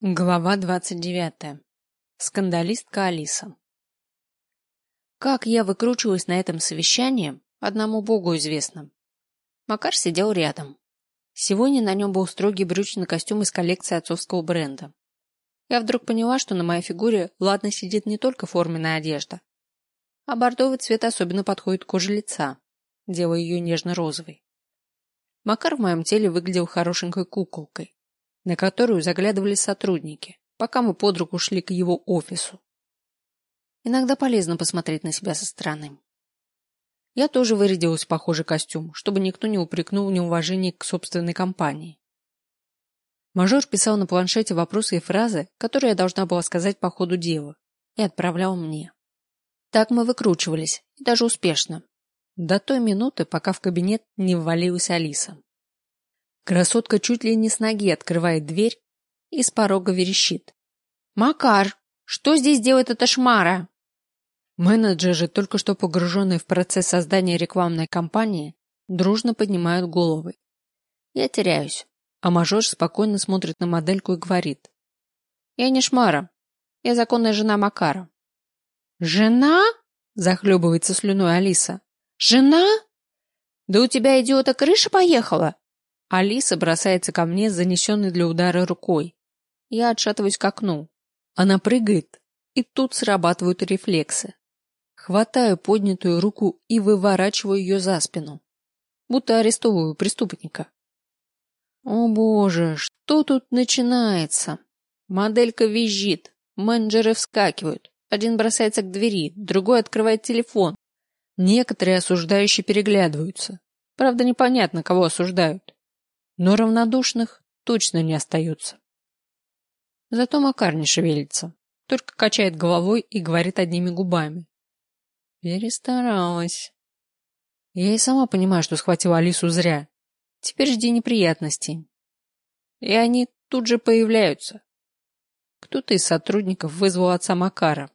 Глава двадцать девятая. Скандалистка Алиса. Как я выкручивалась на этом совещании, одному богу известно. Макар сидел рядом. Сегодня на нем был строгий брючный костюм из коллекции отцовского бренда. Я вдруг поняла, что на моей фигуре ладно сидит не только форменная одежда, а бордовый цвет особенно подходит коже лица, делая ее нежно-розовой. Макар в моем теле выглядел хорошенькой куколкой, на которую заглядывали сотрудники, пока мы под руку шли к его офису. Иногда полезно посмотреть на себя со стороны. Я тоже вырядилась в похожий костюм, чтобы никто не упрекнул в неуважении к собственной компании. Мажор писал на планшете вопросы и фразы, которые я должна была сказать по ходу дела, и отправлял мне. Так мы выкручивались, и даже успешно. До той минуты, пока в кабинет не ввалилась Алиса. Красотка чуть ли не с ноги открывает дверь и с порога верещит. «Макар, что здесь делает эта шмара?» Менеджеры, только что погруженные в процесс создания рекламной кампании, дружно поднимают головы. Я теряюсь, а мажор спокойно смотрит на модельку и говорит. «Я не шмара. Я законная жена Макара». «Жена?» – захлебывается слюной Алиса. «Жена? Да у тебя, идиота, крыша поехала? Алиса бросается ко мне занесенной для удара рукой. Я отшатываюсь к окну. Она прыгает, и тут срабатывают рефлексы. Хватаю поднятую руку и выворачиваю ее за спину. Будто арестовываю преступника. О боже, что тут начинается? Моделька визжит, менеджеры вскакивают. Один бросается к двери, другой открывает телефон. Некоторые осуждающие переглядываются. Правда, непонятно, кого осуждают но равнодушных точно не остается. Зато Макар не шевелится, только качает головой и говорит одними губами. Перестаралась. Я и сама понимаю, что схватила Алису зря. Теперь жди неприятностей. И они тут же появляются. Кто-то из сотрудников вызвал отца Макара.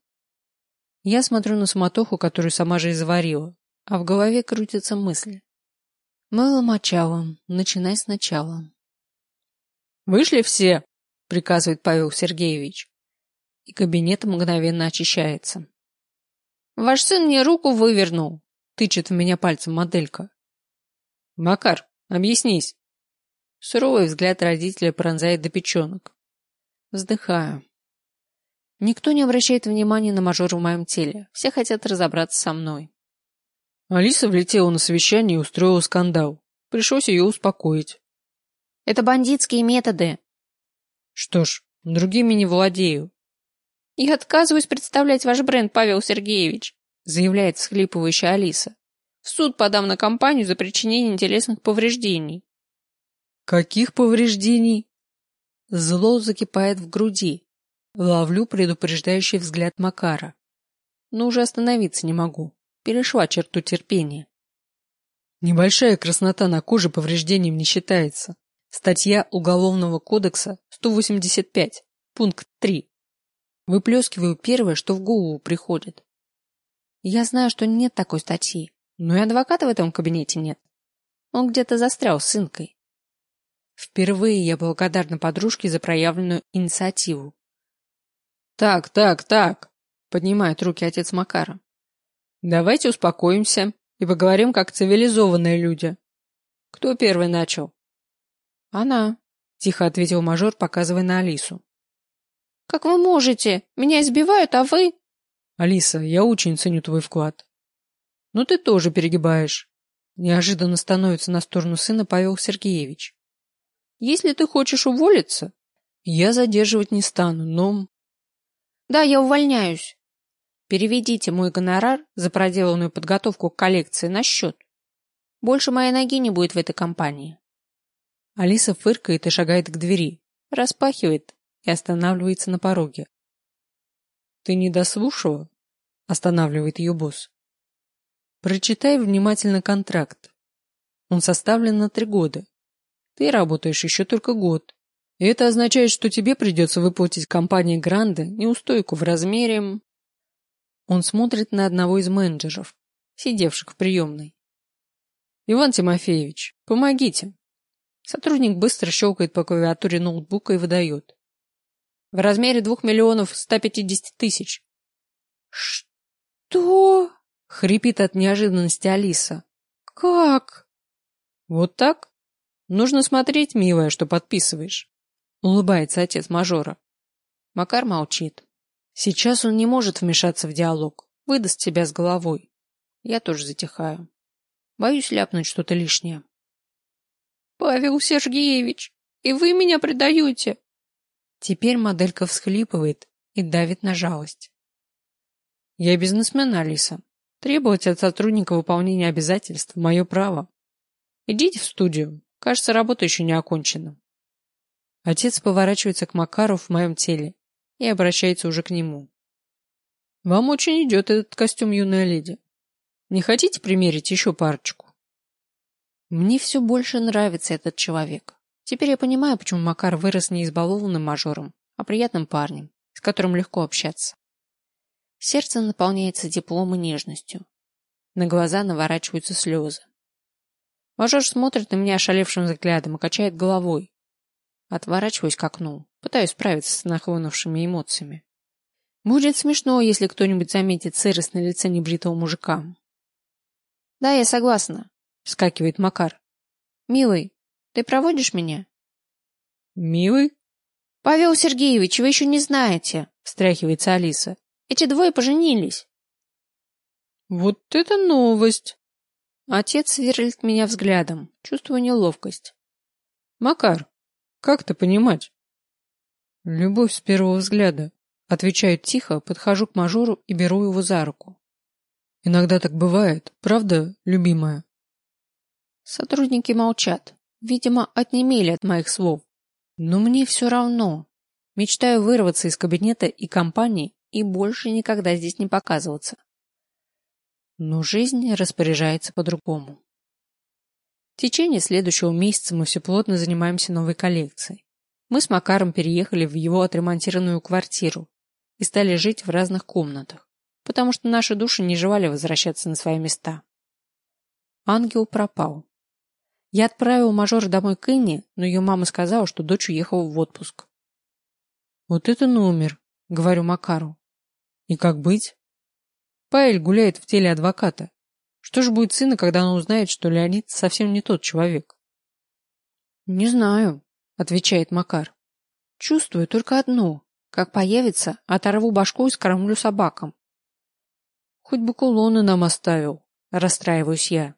Я смотрю на суматоху, которую сама же и заварила, а в голове крутится мысль. Мыло мочало. Начинай сначала. Вышли все, приказывает Павел Сергеевич. И кабинет мгновенно очищается. Ваш сын мне руку вывернул, тычет в меня пальцем моделька. Макар, объяснись. Суровый взгляд родителя пронзает до печенок. Вздыхаю. Никто не обращает внимания на мажора в моем теле. Все хотят разобраться со мной. Алиса влетела на совещание и устроила скандал. Пришлось ее успокоить. Это бандитские методы. Что ж, другими не владею. Я отказываюсь представлять ваш бренд, Павел Сергеевич, заявляет схлипывающая Алиса. В суд подам на компанию за причинение телесных повреждений. Каких повреждений? Зло закипает в груди. Ловлю предупреждающий взгляд Макара. Но уже остановиться не могу перешла черту терпения. Небольшая краснота на коже повреждением не считается. Статья Уголовного кодекса 185, пункт 3. Выплескиваю первое, что в голову приходит. Я знаю, что нет такой статьи, но и адвоката в этом кабинете нет. Он где-то застрял с сынкой. Впервые я благодарна подружке за проявленную инициативу. Так, так, так, поднимает руки отец Макара. Давайте успокоимся и поговорим как цивилизованные люди. Кто первый начал? Она, тихо ответил мажор, показывая на Алису. Как вы можете? Меня избивают, а вы? Алиса, я очень ценю твой вклад. Но ты тоже перегибаешь. Неожиданно становится на сторону сына Павел Сергеевич. Если ты хочешь уволиться, я задерживать не стану, но... Да, я увольняюсь. Переведите мой гонорар за проделанную подготовку к коллекции на счет. Больше моей ноги не будет в этой компании. Алиса фыркает и шагает к двери, распахивает и останавливается на пороге. Ты не дослушала? Останавливает ее босс. Прочитай внимательно контракт. Он составлен на три года. Ты работаешь еще только год. И это означает, что тебе придется выплатить компании Гранде неустойку в размере он смотрит на одного из менеджеров, сидевших в приемной. Иван Тимофеевич, помогите. Сотрудник быстро щелкает по клавиатуре ноутбука и выдает. В размере двух миллионов ста пятидесяти тысяч. Что? Хрипит от неожиданности Алиса. Как? Вот так? Нужно смотреть, милая, что подписываешь. Улыбается отец мажора. Макар молчит. Сейчас он не может вмешаться в диалог, выдаст себя с головой. Я тоже затихаю. Боюсь ляпнуть что-то лишнее. Павел Сергеевич, и вы меня предаете. Теперь моделька всхлипывает и давит на жалость. Я бизнесмен, Алиса. Требовать от сотрудника выполнения обязательств – мое право. Идите в студию. Кажется, работа еще не окончена. Отец поворачивается к Макару в моем теле и обращается уже к нему. Вам очень идет этот костюм, юная леди. Не хотите примерить еще парочку? Мне все больше нравится этот человек. Теперь я понимаю, почему Макар вырос не избалованным мажором, а приятным парнем, с которым легко общаться. Сердце наполняется теплом и нежностью. На глаза наворачиваются слезы. Мажор смотрит на меня ошалевшим взглядом и качает головой. Отворачиваюсь к окну, пытаюсь справиться с нахлынувшими эмоциями. Будет смешно, если кто-нибудь заметит сырость на лице небритого мужика. Да, я согласна, вскакивает Макар. Милый, ты проводишь меня? Милый? Павел Сергеевич, вы еще не знаете, встряхивается Алиса. Эти двое поженились. Вот это новость. Отец сверлит меня взглядом, чувствую неловкость. Макар, как это понимать? Любовь с первого взгляда. Отвечаю тихо, подхожу к мажору и беру его за руку. Иногда так бывает, правда, любимая? Сотрудники молчат. Видимо, отнемели от моих слов. Но мне все равно. Мечтаю вырваться из кабинета и компании и больше никогда здесь не показываться. Но жизнь распоряжается по-другому. В течение следующего месяца мы все плотно занимаемся новой коллекцией. Мы с Макаром переехали в его отремонтированную квартиру и стали жить в разных комнатах, потому что наши души не желали возвращаться на свои места. Ангел пропал. Я отправил мажора домой к Инне, но ее мама сказала, что дочь уехала в отпуск. «Вот это номер», — говорю Макару. «И как быть?» Паэль гуляет в теле адвоката. Что же будет сына, когда он узнает, что Леонид совсем не тот человек? Не знаю, отвечает Макар. Чувствую только одно. Как появится, оторву башку и скормлю собакам. Хоть бы кулоны нам оставил, расстраиваюсь я.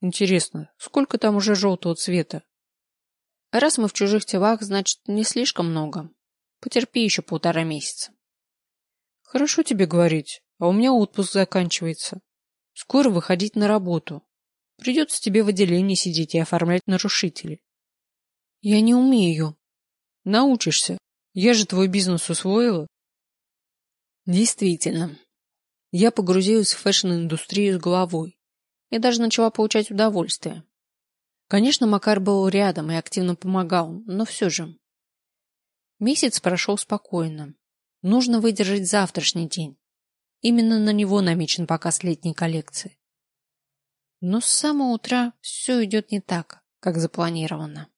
Интересно, сколько там уже желтого цвета? Раз мы в чужих телах, значит, не слишком много. Потерпи еще полтора месяца. Хорошо тебе говорить а у меня отпуск заканчивается. Скоро выходить на работу. Придется тебе в отделении сидеть и оформлять нарушителей. Я не умею. Научишься. Я же твой бизнес усвоила. Действительно. Я погрузилась в фэшн-индустрию с головой и даже начала получать удовольствие. Конечно, Макар был рядом и активно помогал, но все же. Месяц прошел спокойно. Нужно выдержать завтрашний день. Именно на него намечен показ летней коллекции. Но с самого утра все идет не так, как запланировано.